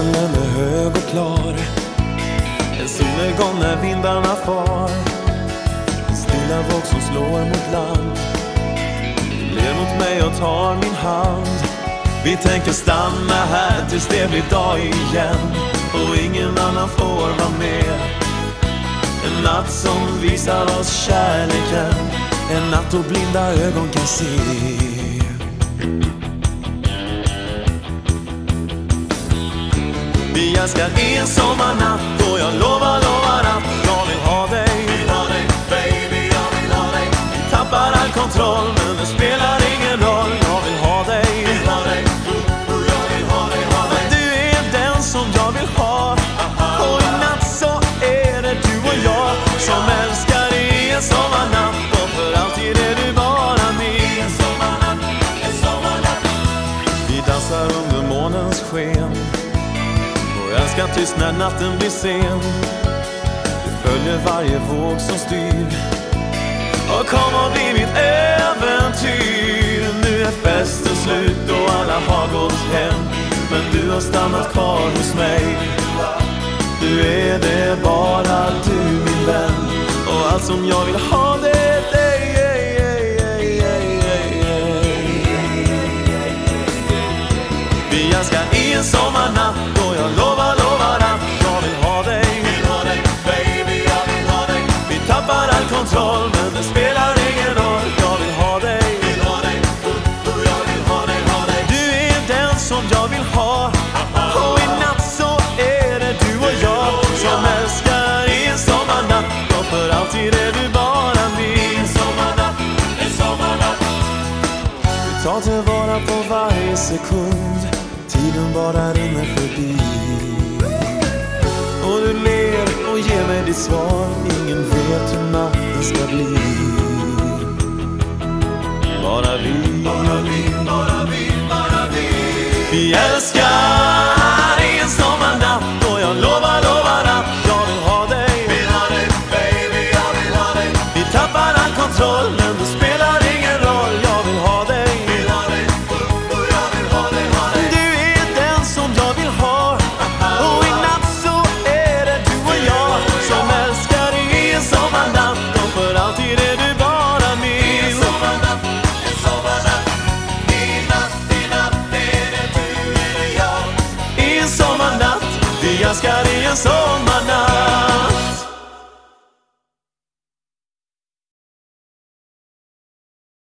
Himlen är hög och klar. En solnedgång när vindarna far. En stilla våg som slår mot land. Ler mot mig och tar min hand. Vi tänker stanna här tills det blir dag igen. Och ingen annan får vara med. En natt som visar oss kärleken. En natt då blinda ögon kan se. Vi älskar en sommarnatt. Och jag lovar, lovar att jag vill ha dig. Vill ha dig, baby, jag vill ha dig. Vi tappar all kontroll men det spelar ingen roll. Jag vill ha dig. Vill ha dig, oh, jag vill ha dig, ha dig. Du är den som jag vill ha. Och i natt så är det du och jag Som älskar en sommarnatt. Och för alltid är du bara min. En sommarnatt, en sommarnatt. Vi dansar under månens sken Ganska tyst när natten blir sen. Du följer varje våg som styr. Och kom och bli mitt äventyr. Nu är festen slut och alla har gått hem. Men du har stannat kvar hos mig. Du är det bara du min vän. Och allt som jag vill ha det är dig. Vi älskar i en sommarnatt. Ta tillvara på varje sekund. Tiden bara rinner förbi. Och du ler och ger mig ditt svar. Ingen vet hur natten ska bli. Vi älskar